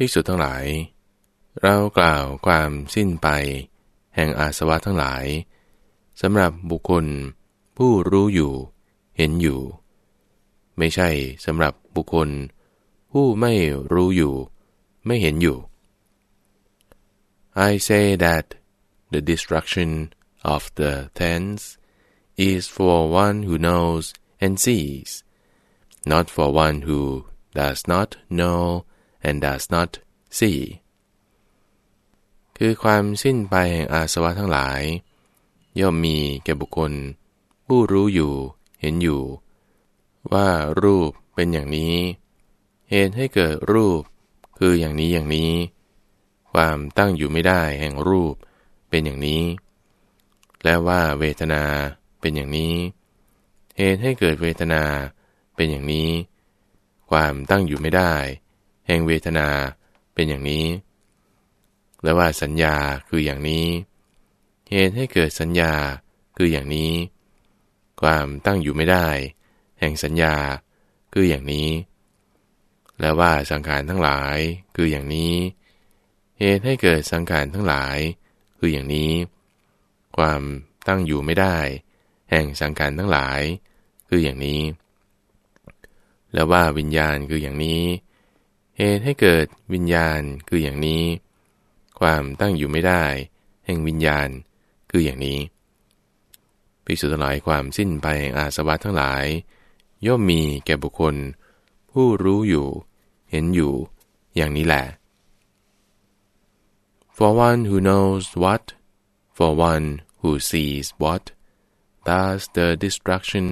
ภิกษุทั้งหลาย เรากล่าวความสิ้นไปแห่งอาสวะทั้งหลายสำหรับบุคคลผู้รู้อยู่เห็นอยู่ ไม่ใช่สำหรับบุคคล ผู้ไม่รู้อยู่ ไม่เห็นอยู่ I say that the destruction of the tents is for one who knows and sees, not for one who does not know and does not see คือความสิ้นไปแห่งอาสวะทั้งหลาย ย่อมมีแก่บุคคล ผู้รู้อยู่เห็นอยู่ ว่ารูปเป็นอย่างนี้ เหตุให้เกิดรูปคืออย่างนี้อย่างนี้ ความตั้งอยู่ไม่ได้แห่งรูปเป็นอย่างนี้ และว่าเวทนาเป็นอย่างนี้ เหตุให้เกิดเวทนาเป็นอย่างนี้ ความตั้งอยู่ไม่ได้ แห่งเวทนาเป็นอย่างนี้ และว่าสัญญาคืออย่างนี้ เหตุให้เกิดสัญญาคืออย่างนี้ ความตั้งอยู่ไม่ได้ แห่งสัญญาคืออย่างนี้ และว่าสังขารทั้งหลายคืออย่างนี้ เหตุให้เกิดสังขารทั้งหลายคืออย่างนี้ ความตั้งอยู่ไม่ได้ แห่งสังขารทั้งหลาย คืออย่างนี้ และว่าวิญญาณคืออย่างนี้ เหตุให้เกิดวิญญาณคืออย่างนี้ ความตั้งอยู่ไม่ได้ แห่งวิญญาณคืออย่างนี้ภิกษุทั้งหลายความสิ้นไปแห่งอาสวะทั้งหลาย ย่อมมีแก่บุคคล ผู้รู้อยู่ เห็นอยู่ อย่างนี้แหละ For one who knows what, for one who sees what, does the destruction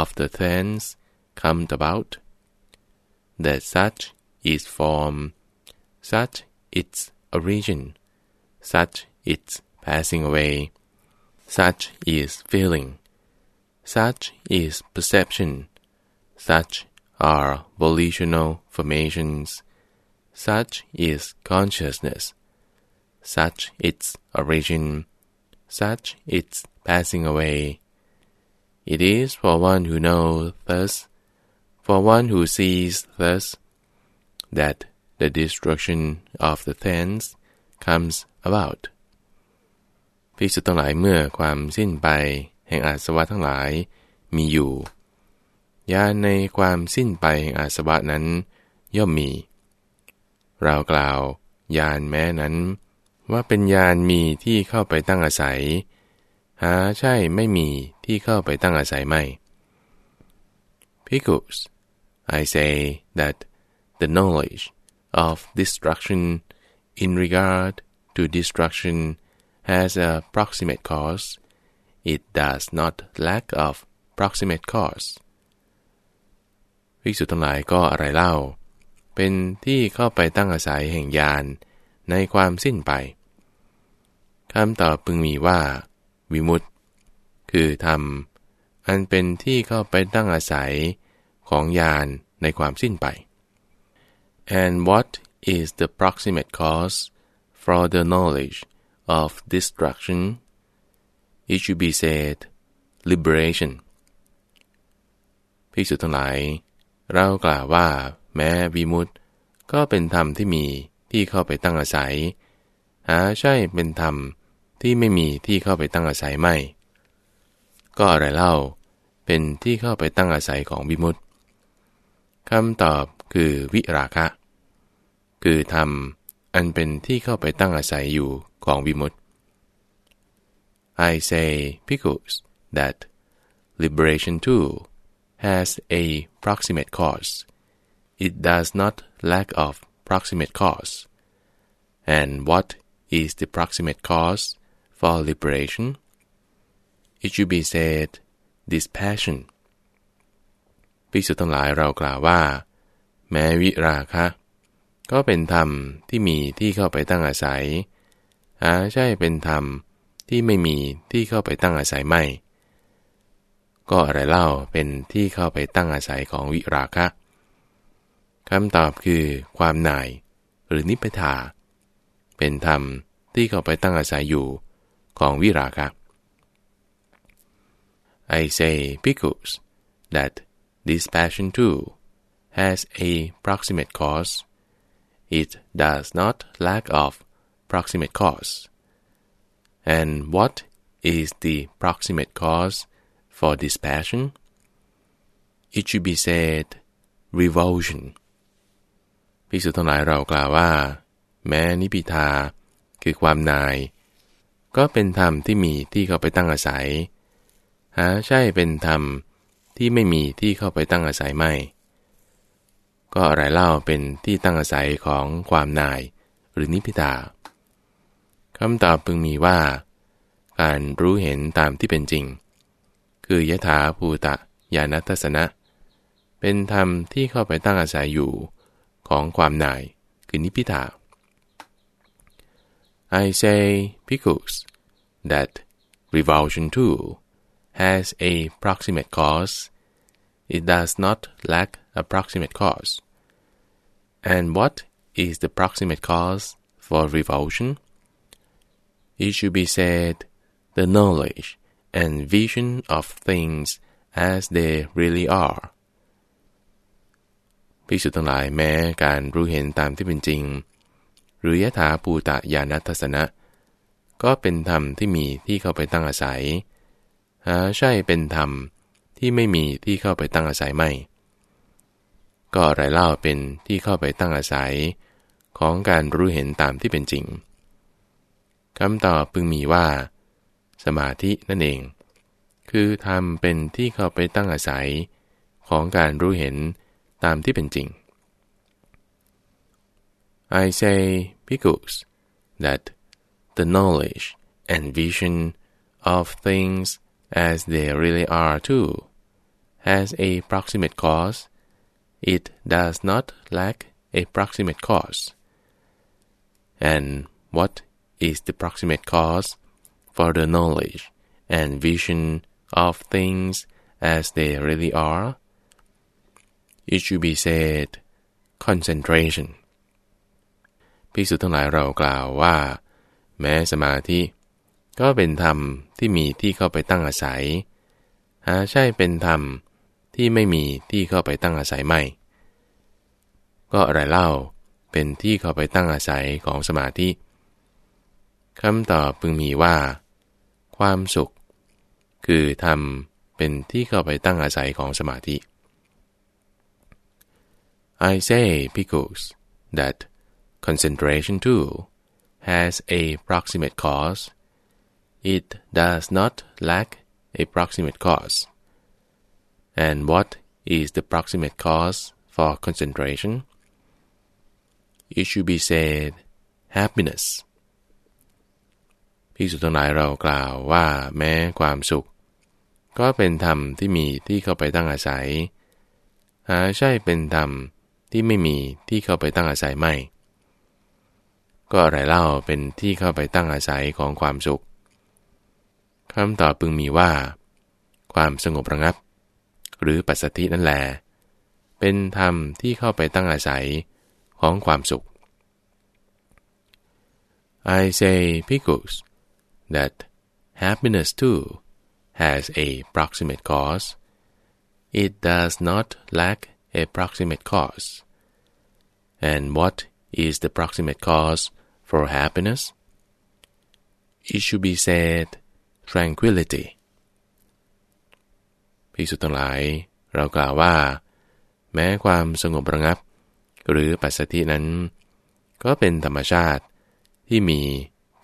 of the things come about? That such is form, such its origin, such its passing away, such is feeling, such is perception, such are volitional formations, such is consciousness, such its origin, such its passing away. It is for one who knows thus, for one who sees thus, that the destruction of the things comes about. ภิกษุทั้งหลายเมื่อความสิ้นไปแห่งอาสวะทั้งหลายมีอยู่ญาณในความสิ้นไปแห่งอาสวะนั้น ย่อมมี เรากล่าวญาณแม้นั้น ว่าเป็นญาณมีที่เข้าไปตั้งอาศัย หาใช่ไม่มีที่เข้าไปตั้งอาศัยไม่ Because I say that the knowledge of destruction in regard to destruction has a proximate cause, it does not lack of proximate cause. ภิกษุทั้งหลายก็อะไรเล่า เป็นที่เข้าไปตั้งอาศัยแห่งญาณในความสิ้นไปคำตอบพึงมีว่า วิมุตต์คือธรรม อันเป็นที่เข้าไปตั้งอาศัยของญาณในความสิ้นไป and what is the proximate cause for the knowledge of destruction it should be said liberation ภิกษุทั้งหลาย เรากล่าวว่า แม้วิมุตต์ก็เป็นธรรมที่มีที่เข้าไปตั้งอาศัย หาใช่เป็นธรรมที่ไม่มีที่เข้าไปตั้งอาศัยไม่ ก็อะไรเล่า เป็นที่เข้าไปตั้งอาศัยของวิมุตต์คำตอบคือวิราคะ คือธรรมอันเป็นที่เข้าไปตั้งอาศัยอยู่ของวิมุตต์ I say because that liberation too has a proximate cause. It does not lack of proximate cause. And what is the proximate cause for liberation? It should be said dispassion. ภิกษุทั้งหลายเรากล่าวว่า แม้วิราคะ ก็เป็นธรรมที่มีที่เข้าไปตั้งอาศัย หาใช่เป็นธรรมที่ไม่มีที่เข้าไปตั้งอาศัยไม่ ก็อะไรเล่าเป็นที่เข้าไปตั้งอาศัยของวิราคะคำตอบคือความหน่ายหรือนิพพทา เป็นธรรมที่เข้าไปตั้งอาศัยอยู่ของวิราคะ I say because that this passion too has a proximate cause. It does not lack of proximate cause. And what is the proximate cause for this passion? It should be said revulsion พิสุทั้งหลายเรากล่าวว่า แม้นิพิทาคือความนาย ก็เป็นธรรมที่มีที่เข้าไปตั้งอาศัย หาใช่เป็นธรรมที่ไม่มีที่เข้าไปตั้งอาศัยไม่ ก็อะไรเล่าเป็นที่ตั้งอาศัยของความนายหรือนิพิทาคำตอบพึงมีว่า การรู้เห็นตามที่เป็นจริง คือยถาภูตะญาณทัศนะ เป็นธรรมที่เข้าไปตั้งอาศัยอยู่ของความนายคือนิพิทา I say because that revulsion too has a proximate cause it does not lack a proximate cause and what is the proximate cause for revulsion it should be said the knowledge and vision of things as they really are ภิกษุทั้งหลายแม้การรู้เห็นตามที่เป็นจริง หรือยถาปูตะญาณทัศนะ ก็เป็นธรรมที่มีที่เข้าไปตั้งอาศัย หาใช่เป็นธรรมที่ไม่มีที่เข้าไปตั้งอาศัยไม่ ก็อะไรเล่าเป็นที่เข้าไปตั้งอาศัย ของการรู้เห็นตามที่เป็นจริงคำตอบพึงมีว่า สมาธินั่นเอง คือธรรมเป็นที่เข้าไปตั้งอาศัย ของการรู้เห็นตามที่เป็นจริง I say because that the knowledge and vision of things as they really are too has a proximate cause it does not lack a proximate cause and what is the proximate cause for the knowledge and vision of things as they really are it should be said concentration พิสุทั้งหลายเรากล่าวว่า แม้สมาธิ ก็เป็นธรรมที่มีที่เข้าไปตั้งอาศัย หาใช่เป็นธรรม ที่ไม่มีที่เข้าไปตั้งอาศัยไม่ ก็อะไรเล่าเป็นที่เข้าไปตั้งอาศัยของสมาธิคำตอบพึงมีว่า ความสุข คือธรรมเป็นที่เข้าไปตั้งอาศัยของสมาธิ I say because that concentration too has a proximate cause. It does not lack a proximate cause. And what is the proximate cause for concentration? It should be said happiness. พิสุทั้งหลายเรากล่าวว่าแม้ความสุข ก็เป็นธรรมที่มีที่เข้าไปตั้งอาศัย หาใช่เป็นธรรมที่ไม่มีที่เข้าไปตั้งอาศัยไม่ ก็อะไรเล่าเป็นที่เข้าไปตั้งอาศัยของความสุขคำตอบพึงมีว่า ความสงบระงับ หรือปัสสตินั่นแหละเป็นธรรมที่เข้าไปตั้งอาศัยของความสุข I say because that happiness too has a proximate cause. It does not lack a proximate cause. And what is the proximate cause for happiness? It should be said tranquility. พิสุทั้งหลาย เรากล่าวว่า แม้ความสงบระงับ หรือปัสสตินั้น ก็เป็นธรรมชาติที่มี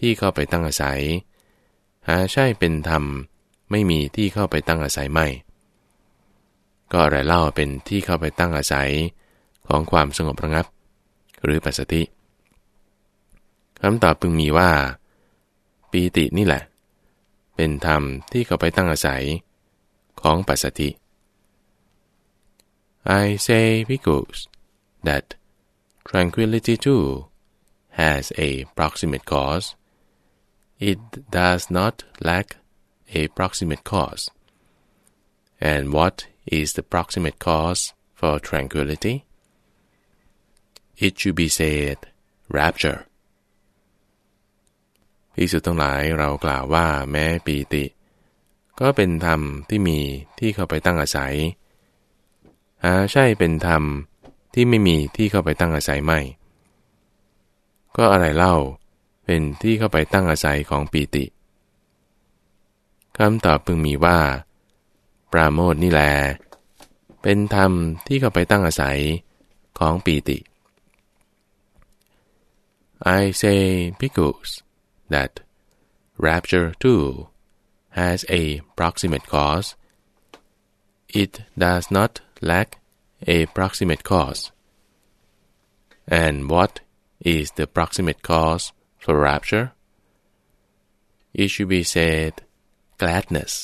ที่เข้าไปตั้งอาศัย หาใช่เป็นธรรมไม่มีที่เข้าไปตั้งอาศัยไม่ ก็อะไรเล่าเป็นที่เข้าไปตั้งอาศัยของความสงบระงับ หรือปัสสติคำตอบพึงมีว่า ปีตินี่แหละ เป็นธรรมที่เข้าไปตั้งอาศัย ของปัสสติ I say because that tranquility too has a proximate cause. It does not lack a proximate cause. And what is the proximate cause for tranquility? It should be said rapture พิสุทั้งหลายเรากล่าวว่าแม้ปีติ ก็เป็นธรรมที่มีที่เข้าไปตั้งอาศัย หาใช่เป็นธรรมที่ไม่มีที่เข้าไปตั้งอาศัยไม่ ก็อะไรเล่าเป็นที่เข้าไปตั้งอาศัยของปีติคำตอบพึงมีว่า ปราโมทนี่แล เป็นธรรมที่เข้าไปตั้งอาศัยของปีติ I say because that rapture too has a proximate cause. It does not lack a proximate cause. And what is the proximate cause for rapture? It should be said gladness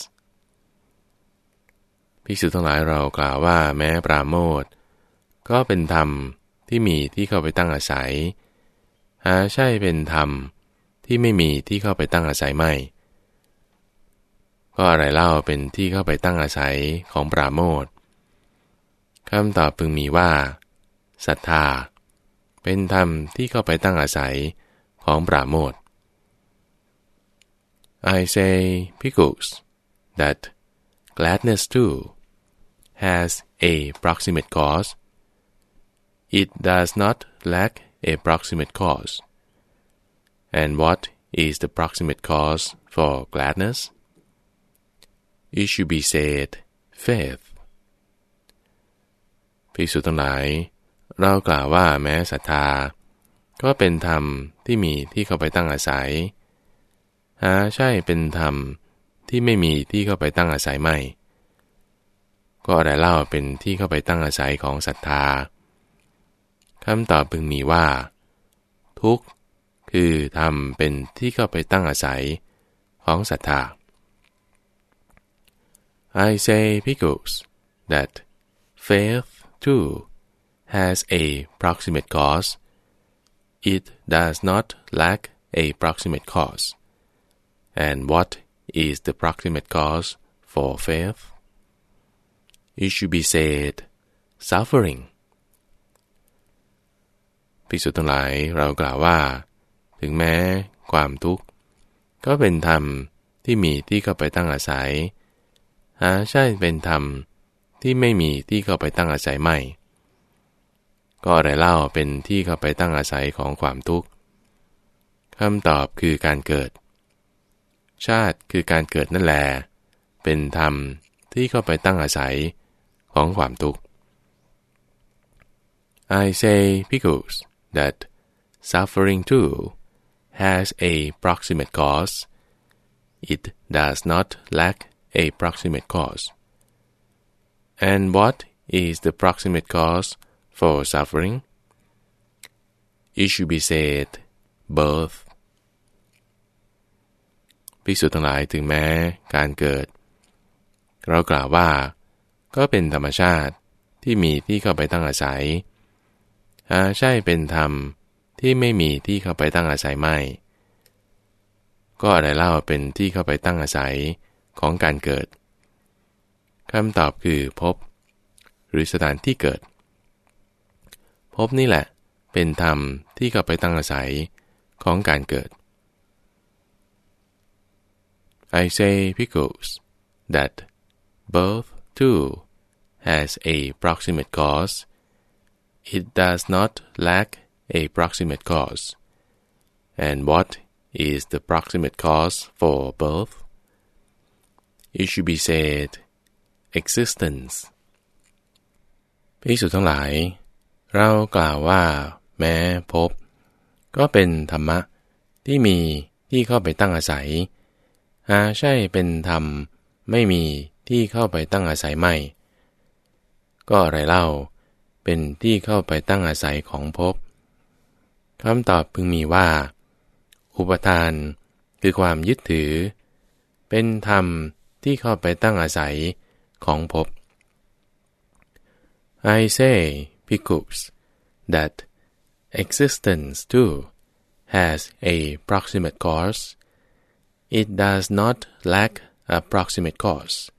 ภิกษุทั้งหลายเรากล่าวว่าแม้ปราโมทก็เป็นธรรมที่มีที่เข้าไปตั้งอาศัย หาใช่เป็นธรรมที่ไม่มีที่เข้าไปตั้งอาศัยไม่ ก็อะไรเล่าเป็นที่เข้าไปตั้งอาศัยของปราโมทคำตอบพึงมีว่าศรัทธา เป็นธรรมที่เข้าไปตั้งอาศัยของปราโมท I say, Bhikkhus, that gladness too has a proximate cause. It does not lack a proximate cause. And what is the proximate cause for gladness? It should be said, faith. ภิกษุทั้งหลาย เรากล่าวว่าแม้ศรัทธา ก็เป็นธรรมที่มีที่เข้าไปตั้งอาศัย หาใช่เป็นธรรมที่ไม่มีที่เข้าไปตั้งอาศัยไม่ ก็อะไรเล่าเป็นที่เข้าไปตั้งอาศัยของศรัทธาคำตอบพึงมีว่า ทุกคือธรรมเป็นที่เข้าไปตั้งอาศัยของศรัทธา I say because that faith too has a proximate cause. It does not lack a proximate cause. And what is the proximate cause for faith? It should be said suffering ภิกษุทั้งหลายเรากล่าวว่า ถึงแม้ความทุกข์ ก็เป็นธรรมที่มีที่เข้าไปตั้งอาศัย หาใช่เป็นธรรมที่ไม่มีที่เข้าไปตั้งอาศัยไม่ ก็อะไรเล่าเป็นที่เข้าไปตั้งอาศัยของความทุกข์คำตอบคือการเกิด ชาติคือการเกิดนั่นแหละเป็นธรรมที่เข้าไปตั้งอาศัยของความทุกข์ I say because that suffering too has a proximate cause. It does not lack a proximate cause. And what is the proximate cause for suffering? It should be said birth ภิกษุทั้งหลายถึงแม้การเกิด เรากล่าวว่า ก็เป็นธรรมชาติที่มีที่เข้าไปตั้งอาศัยหาใช่เป็นธรรมที่ไม่มีที่เข้าไปตั้งอาศัยไม่ ก็อะไรเล่าเป็นที่เข้าไปตั้งอาศัย ของการเกิดคำตอบคือพบ หรือสถานที่เกิด พบนี่แหละ เป็นธรรมที่เข้าไปตั้งอาศัยของการเกิด I say because that birth too has a proximate cause. It does not lack a proximate cause. And what is the proximate cause for birth? It should be said existence พิสุทั้งหลาย เรากล่าวว่า แม้พบ ก็เป็นธรรมะที่มีที่เข้าไปตั้งอาศัย หาใช่เป็นธรรมไม่มีที่เข้าไปตั้งอาศัยไม่ ก็อะไรเล่า เป็นที่เข้าไปตั้งอาศัยของภพคำตอบพึงมีว่า อุปทาน คือความยึดถือ เป็นธรรม ที่เข้าไปตั้งอาศัยของภพ I say, Bhikkhus, that existence too has a proximate cause it does not lack a proximate cause.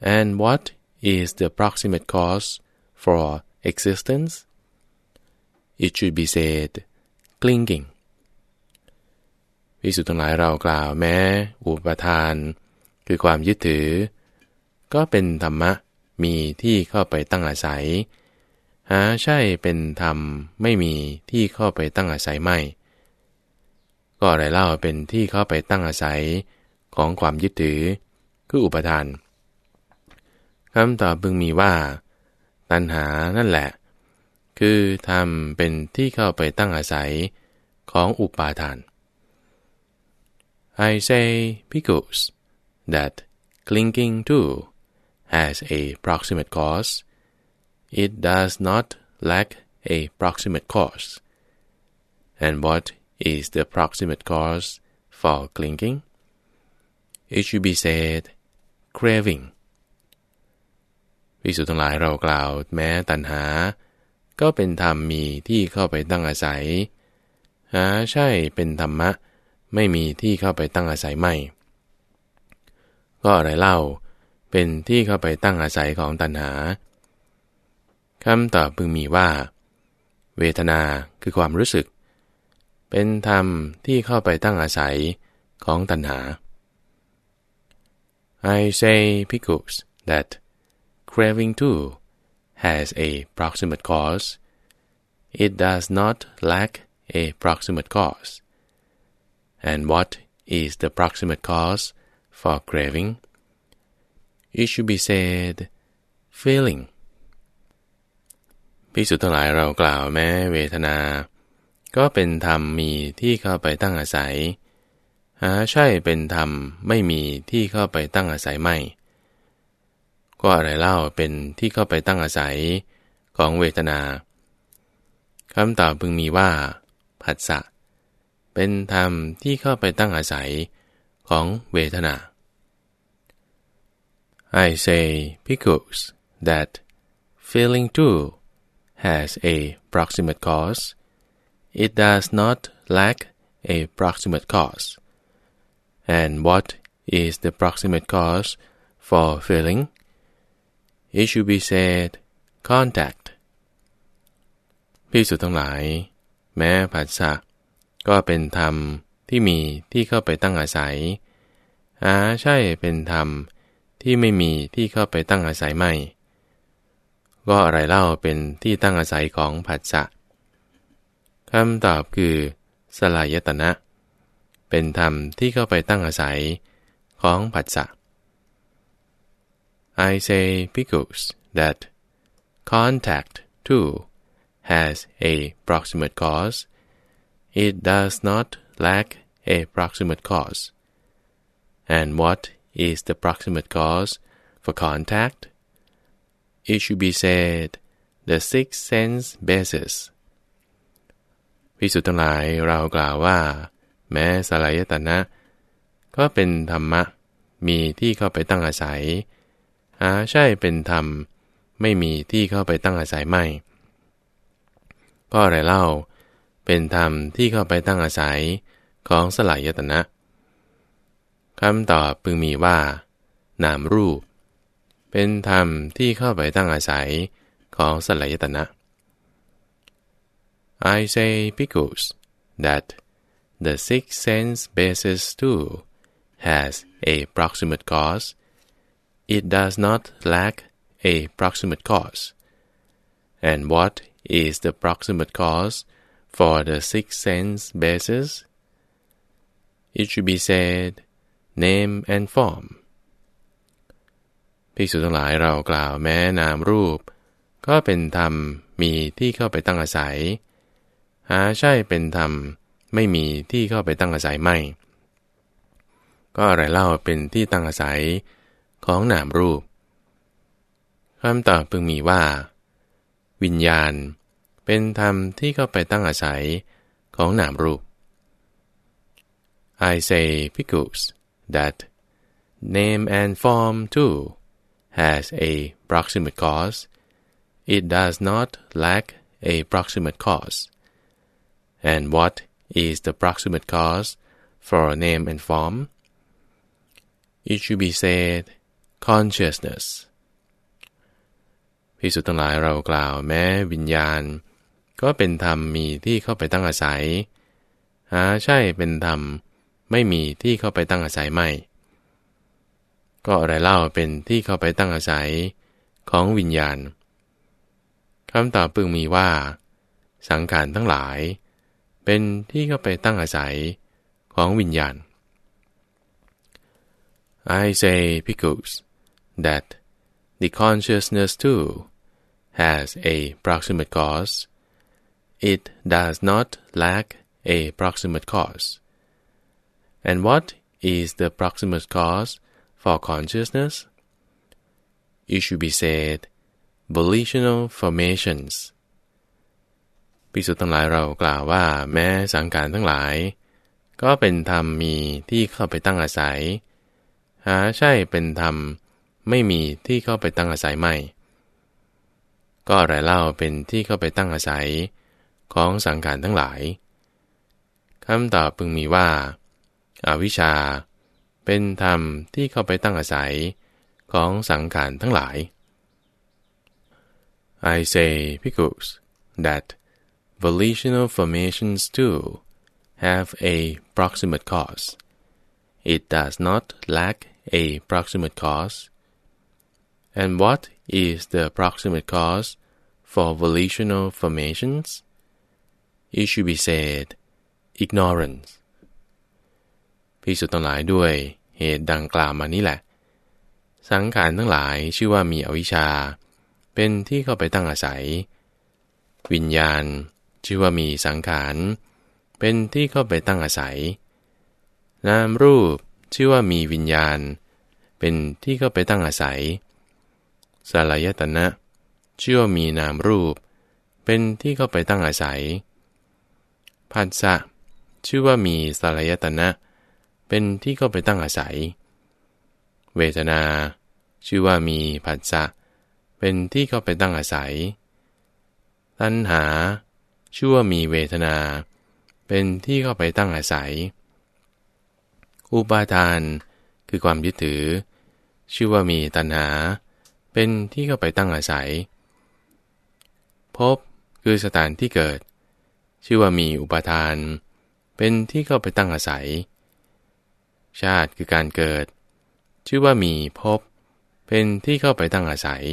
And what is the proximate cause for existence? It should be said clinging พิสุทั้งหลายเรากล่าวแม้ อุปทาน คือความยึดถือ ก็เป็นธรรมะมีที่เข้าไปตั้งอาศัย หาใช่เป็นธรรมไม่มีที่เข้าไปตั้งอาศัยไม่ ก็อะไรเล่าเป็นที่เข้าไปตั้งอาศัยของความยึดถือ คืออุปทานคำตอบพึงมีว่า ตัณหานั่นแหละ คือธรรมเป็นที่เข้าไปตั้งอาศัยของอุปาทาน I say because that clinging to has a proximate cause it does not lack a proximate cause and what is the proximate cause for clinging it should be said craving พิสุทั้งหลายเรากล่าวแม้ตัณหา ก็เป็นธรรมมีที่เข้าไปตั้งอาศัย หาใช่เป็นธรรมะ ไม่มีที่เข้าไปตั้งอาศัยไม่ ก็อะไรเล่า เป็นที่เข้าไปตั้งอาศัยของตัณหาคำตอบพึงมีว่า เวทนาคือความรู้สึก เป็นธรรมที่เข้าไปตั้งอาศัยของตัณหา I say because that craving too has a proximate cause it does not lack a proximate cause and what is the proximate cause for craving it should be said feeling พิสุทั้งหลายเรากล่าวแม้เวทนา ก็เป็นธรรมมีที่เข้าไปตั้งอาศัย หาใช่เป็นธรรมไม่มีที่เข้าไปตั้งอาศัยไม่ ก็อะไรเล่าเป็นที่เข้าไปตั้งอาศัยของเวทนาคำตอบพึงมีว่า ผัสสะเป็นธรรมที่เข้าไปตั้งอาศัย ของเวทนา I say because that feeling too has a proximate cause, it does not lack a proximate cause. And what is the proximate cause for feeling? It should be said contact. พิสุทั้งหลาย แม้ผัสสะก็เป็นธรรม ที่มีที่เข้าไปตั้งอาศัยหาใช่เป็นธรรมที่ไม่มีที่เข้าไปตั้งอาศัยไม่ ก็อะไรเล่าเป็นที่ตั้งอาศัยของผัสสะคำตอบคือ สลายตนะ เป็นธรรมที่เข้าไปตั้งอาศัยของผัสสะ I say because that contact too has a proximate cause it does not lack a proximate cause. And what is the proximate cause for contact? It should be said the six sense basis. วิสุทธ์ทั้งหลายเรากล่าวว่า แม้สลายตนะ ก็เป็นธรรมะ มีที่เข้าไปตั้งอาศัย หาใช่เป็นธรรม ไม่มีที่เข้าไปตั้งอาศัยไม่ ก็อะไรเล่า เป็นธรรมที่เข้าไปตั้งอาศัยของสลายตนะคำตอบพึงมีว่า นามรูป เป็นธรรมที่เข้าไปตั้งอาศัยของสลายตนะ I say because that the six sense basis too has a proximate cause it does not lack a proximate cause and what is the proximate cause for the six sense basis it should be said name and form ภิกษุทั้งหลายเรากล่าวแม้นามรูป ก็เป็นธรรมมีที่เข้าไปตั้งอาศัย หาใช่เป็นธรรมไม่มีที่เข้าไปตั้งอาศัยไม่ ก็อะไรเล่าเป็นที่ตั้งอาศัยของนามรูปคำตอบพึงมีว่า วิญญาณ เป็นธรรมที่เข้าไปตั้งอาศัยของนามรูป I say because that name and form too has a proximate cause, it does not lack a proximate cause. And what is the proximate cause for name and form? It should be said consciousness พิสุทั้งหลายเรากล่าวแม้วิญญาณ ก็เป็นธรรมมีที่เข้าไปตั้งอาศัย หาใช่เป็นธรรมไม่มีที่เข้าไปตั้งอาศัยไม่ ก็อะไรเล่าเป็นที่เข้าไปตั้งอาศัยของวิญญาณคำตอบปึงมีว่า สังขารทั้งหลาย เป็นที่เข้าไปตั้งอาศัยของวิญญาณ I say because that the consciousness too has a proximate cause it does not lack a proximate cause and what is the proximate cause for consciousness it should be said volitional formations ภิกษุทั้งหลายเรากล่าวว่าแม้สังขารทั้งหลาย ก็เป็นธรรมมีที่เข้าไปตั้งอาศัย หาใช่เป็นธรรมไม่มีที่เข้าไปตั้งอาศัยไม่ ก็อะไรเล่าเป็นที่เข้าไปตั้งอาศัย ของสังขารทั้งหลายคำตอบพึงมีว่าอาวิชชา เป็นธรรมที่เข้าไปตั้งอาศัยของสังขารทั้งหลาย I say, because that volitional formations too have a proximate cause. It does not lack a proximate cause. And what is the proximate cause for volitional formations? It should be said, ignorance. พิสุทั้งหลายด้วยเหตุดังกล่าวมานี้แหละ สังขารทั้งหลายชื่อว่ามีอวิชชา เป็นที่เข้าไปตั้งอาศัย วิญญาณ ชื่อว่ามีสังขารเป็นที่เข้าไปตั้งอาศัย นามรูปชื่อว่ามีวิญญาณ เป็นที่เข้าไปตั้งอาศัย สลายตนะชื่อว่ามีนามรูป เป็นที่เข้าไปตั้งอาศัย ผัสสะชื่อว่ามีสลายตนะ เป็นที่เข้าไปตั้งอาศัย เวทนา ชื่อว่ามีผัสสะเป็นที่เข้าไปตั้งอาศัย ตัณหาชั่อว่ามีเวทนา เป็นที่เข้าไปตั้งอาศัย อุปาทาน คือความยึดถือ ชื่อว่ามีตัณหา เป็นที่เข้าไปตั้งอาศัยพบคือสถานที่เกิด ชื่อว่ามีอุปทาน เป็นที่เข้าไปตั้งอาศัย ชาติคือการเกิด ชื่อว่ามีพบเป็นที่เข้าไปตั้งอาศัย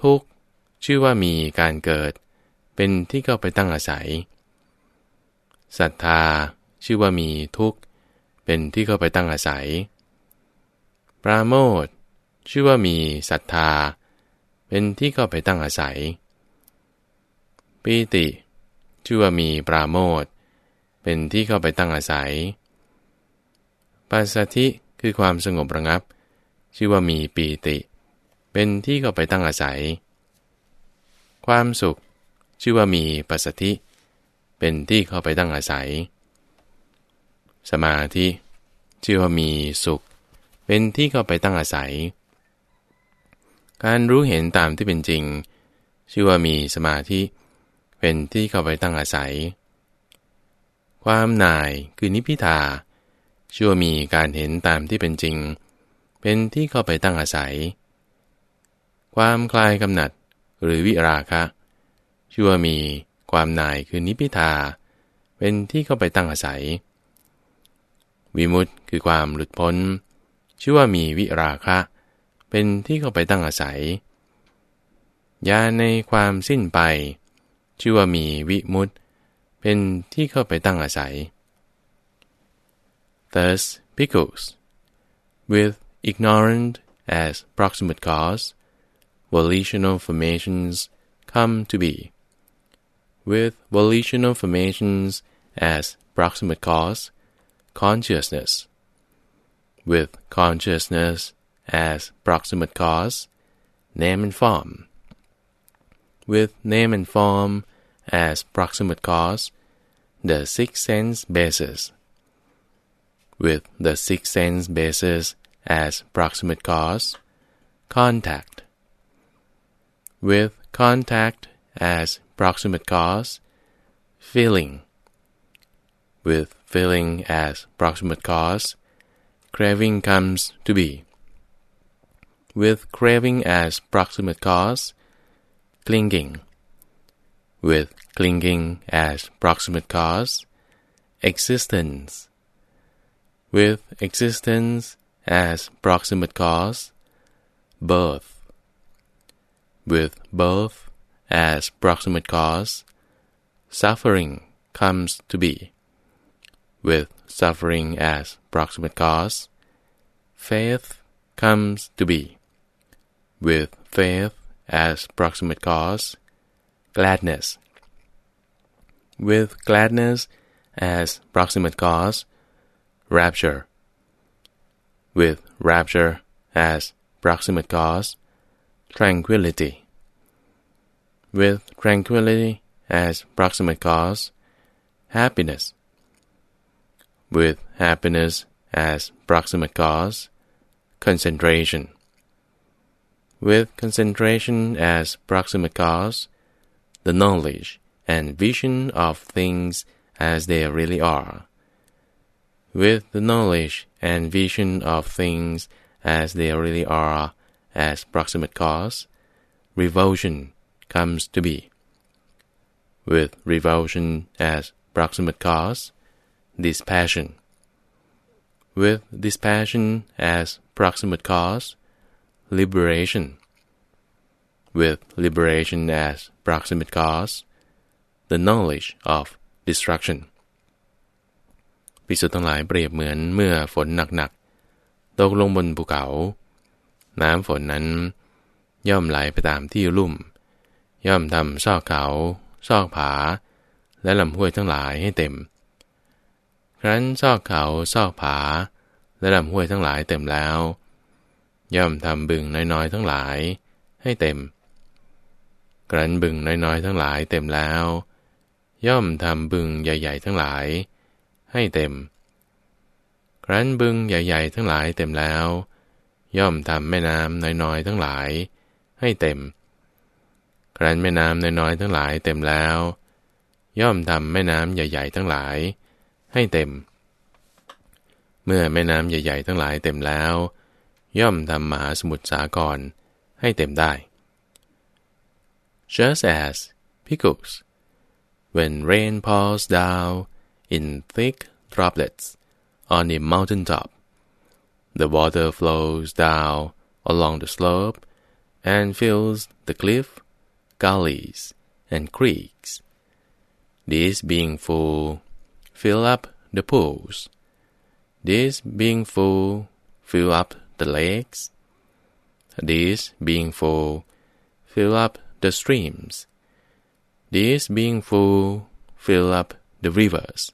ทุกชื่อว่ามีการเกิด เป็นที่เข้าไปตั้งอาศัยศรัทธาชื่อว่ามีทุกเป็นที่เข้าไปตั้งอาศัย ปราโมทชื่อว่ามีศรัทธา เป็นที่เข้าไปตั้งอาศัย ปีติ ชื่อว่ามีปราโมทเป็นที่เข้าไปตั้งอาศัย ปัสสธิคือความสงบระงับ ชื่อว่ามีปีติ เป็นที่เข้าไปตั้งอาศัย ความสุข ชื่อว่ามีปัสสธิ เป็นที่เข้าไปตั้งอาศัย สมาธิ ชื่อว่ามีสุข เป็นที่เข้าไปตั้งอาศัย การรู้เห็นตามที่เป็นจริง ชื่อว่ามีสมาธิเเป็นที่เข้าไปตั้งอาศัย ความหน่ายคือนิพิทาชื่วมีการเห็นตามที่เป็นจริง เป็นที่เข้าไปตั้งอาศัย ความคลายกำหนัดหรือวิราคะชื่วมีความนายคือนิพิทา เป็นที่เข้าไปตั้งอาศัย วิมุตต์คือความหลุดพ้น ชื่อว่ามีวิราคะ เป็นที่เข้าไปตั้งอาศัยญาในความสิ้นไป ชื่อว่ามีวิมุตเป็นที่เข้าไปตั้งอาศัย thus because with ignorant as proximate cause volitional formations come to be. With volitional formations as proximate cause, consciousness. With consciousness as proximate cause, name and form. With name and form as proximate cause, the six sense basis. With the six sense basis as proximate cause, contact with contact as proximate cause, feeling. With feeling as proximate cause, craving comes to be. With craving as proximate cause, clinging. With clinging as proximate cause, existence. With existence as proximate cause, birth with birth as proximate cause, suffering comes to be. With suffering as proximate cause, faith comes to be. With faith as proximate cause, gladness. With gladness as proximate cause, rapture. With rapture as proximate cause, tranquility. With tranquility as proximate cause, happiness. With happiness as proximate cause, concentration. With concentration as proximate cause, the knowledge and vision of things as they really are. With the knowledge and vision of things as they really are as proximate cause, revulsion comes to be. With revulsion as proximate cause, dispassion. With dispassion as proximate cause, liberation. With liberation as proximate cause, the knowledge of destruction พิสุทั้งหลายเปรียบเหมือนเมื่อฝนหนักๆตกลงบนภูเขา น้ำฝนนั้น ย่อมไหลไปตามที่ลุ่ม ย่อมทำซอกเขา ซอกผา และลำห้วยทั้งหลายให้เต็ม ครั้นซอกเขา ซอกผา และลำห้วยทั้งหลายเต็มแล้ว ย่อมทำบึงน้อยๆ ทั้งหลายให้เต็มครั้นบึงน้อยๆ ทั้งหลายเต็มแล้ว ย่อมทำบึงใหญ่ ๆ ทั้งหลายให้เต็ม ครั้นบึงใหญ่ ๆ ทั้งหลายเต็มแล้ว ย่อมทำแม่น้ำน้อยๆ ทั้งหลายให้เต็ม ครั้นแม่น้ำน้อยๆ ทั้งหลายเต็มแล้ว ย่อมทำแม่น้ำใหญ่ ๆ ทั้งหลายให้เต็ม เมื่อแม่น้ำใหญ่ ๆ ทั้งหลายเต็มแล้ว ย่อมทำมหาสมุทรสากรให้เต็มได้ just as pickles when rain pours down in thick droplets on a mountain top. The water flows down along the slope and fills the cliff, gullies, and creeks. These being full, fill up the pools. These being full, fill up the lakes. These being full, fill up the streams. These being full fill up the rivers,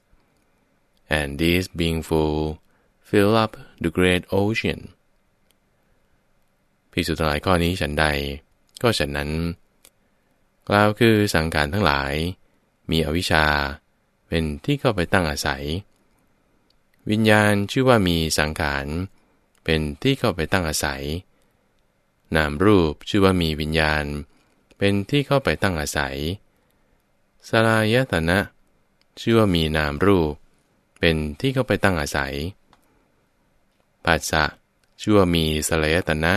and these being full fill up the great ocean พิสุทธิ์หลายข้อนี้ฉันใด ก็ฉันนั้น กล่าวคือสังการทั้งหลาย มีอวิชชา เป็นที่เข้าไปตั้งอาศัย วิญญาณชื่อว่ามีสังขาร เป็นที่เข้าไปตั้งอาศัย นามรูปชื่อว่ามีวิญญาณ เป็นที่เข้าไปตั้งอาศัย สลายตนะ ชื่อว่ามีนามรูป เป็นที่เข้าไปตั้งอาศัย ปัสสะชื่อว่ามีสลายตนะ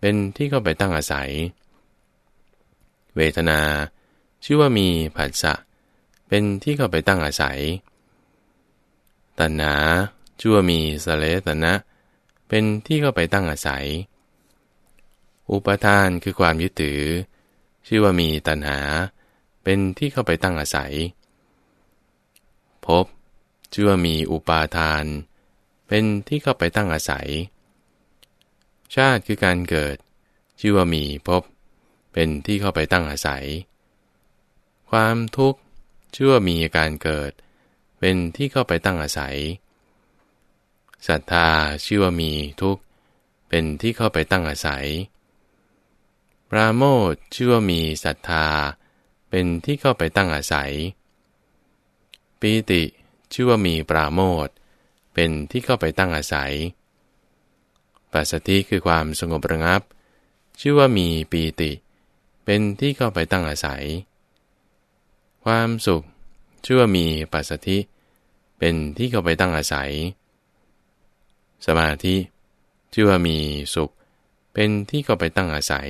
เป็นที่เข้าไปตั้งอาศัย เวทนา ชื่อว่ามีผัสสะ เป็นที่เข้าไปตั้งอาศัยตัณหาชื่อว่ามีสลายตนะ เป็นที่เข้าไปตั้งอาศัย อุปทานคือความยึดถือ ชื่อว่ามีตัณหา เป็นที่เข้าไปตั้งอาศัย พบชื่อว่ามีอุปาทาน เป็นที่เข้าไปตั้งอาศัย ชาติคือการเกิด ชื่อว่ามีพบ เป็นที่เข้าไปตั้งอาศัย ความทุกข์ชื่อว่ามีการเกิด เป็นที่เข้าไปตั้งอาศัย ศรัทธาชื่อว่ามีทุกข์ เป็นที่เข้าไปตั้งอาศัย ปราโมทชื่อว่ามีศรัทธา เป็นที่เข้าไปตั้งอาศัย ปีติชื่อว่ามีปราโมทเป็นที่เข้าไปตั้งอาศัย ปัสสติคือความสงบระงับ ชื่อว่ามีปีติ เป็นที่เข้าไปตั้งอาศัย ความสุขชื่อว่ามีปัสสติเป็นที่เข้าไปตั้งอาศัย สมาธิชื่อว่ามีสุข เป็นที่เข้าไปตั้งอาศัย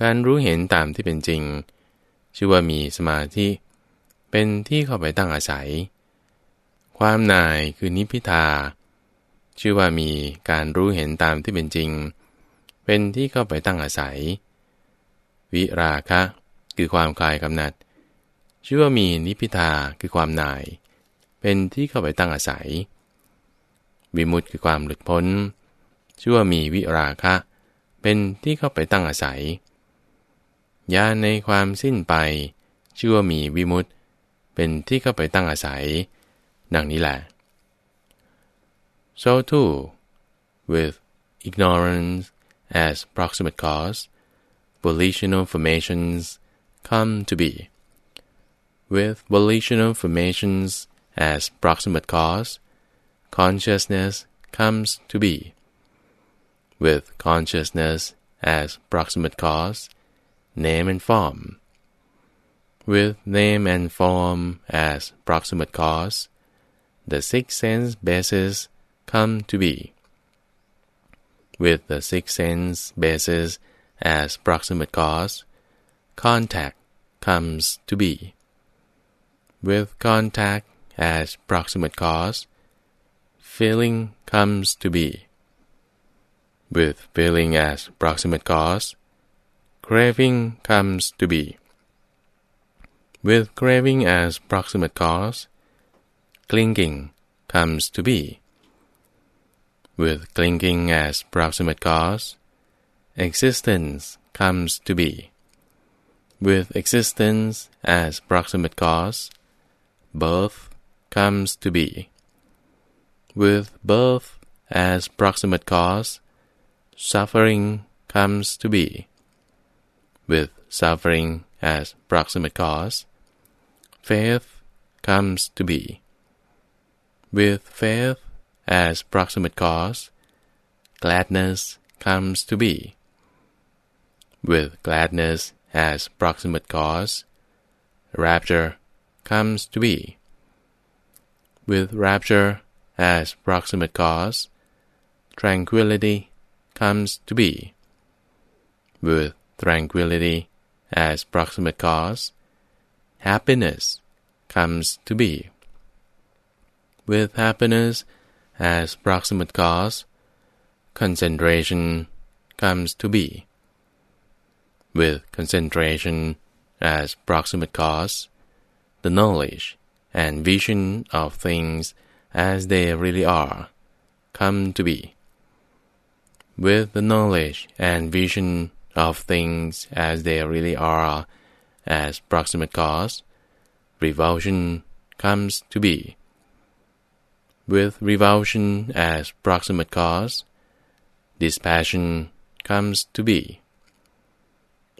การรู้เห็นตามที่เป็นจริง ชื่อว่ามีสมาธิ เป็นที่เข้าไปตั้งอาศัย ความนายคือนิพิทา ชื่อว่ามีการรู้เห็นตามที่เป็นจริง เป็นที่เข้าไปตั้งอาศัย วิราคะ คือความคลายกำหนัด ชื่อว่ามีนิพิทาคือความน่าย เป็นที่เข้าไปตั้งอาศัย วิมุตติคือความหลุดพ้น ชื่อว่ามีวิราคะ เป็นที่เข้าไปตั้งอาศัยญาณในความสิ้นไป ชื่อว่ามีวิมุตติเป็นที่เข้าไปตั้งอาศัย ดังนี้แหละ so too with ignorance as proximate cause volitional formations come to be with volitional formations as proximate cause consciousness comes to be. With consciousness as proximate cause name and form. With name and form as proximate cause the six sense bases come to be. With the six sense bases as proximate cause contact comes to be. With contact as proximate cause feeling comes to be. With feeling as proximate cause craving comes to be. With craving as proximate cause clinging comes to be. With clinging as proximate cause existence comes to be. With existence as proximate cause birth comes to be with birth as proximate cause suffering comes to be. With suffering as proximate cause faith comes to be. With faith as proximate cause gladness comes to be. With gladness as proximate cause rapture comes to be. With rapture as proximate cause tranquility comes to be. With tranquility as proximate cause happiness comes to be. With happiness as proximate cause concentration comes to be. With concentration as proximate cause the knowledge and vision of things as they really are come to be with the knowledge and vision of things as they really are as proximate cause revulsion comes to be with revulsion as proximate cause dispassion comes to be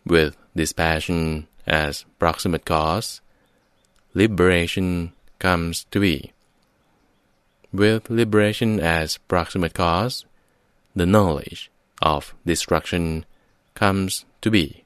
with dispassion as proximate cause liberation comes to be with liberation as proximate cause the knowledge of destruction comes to be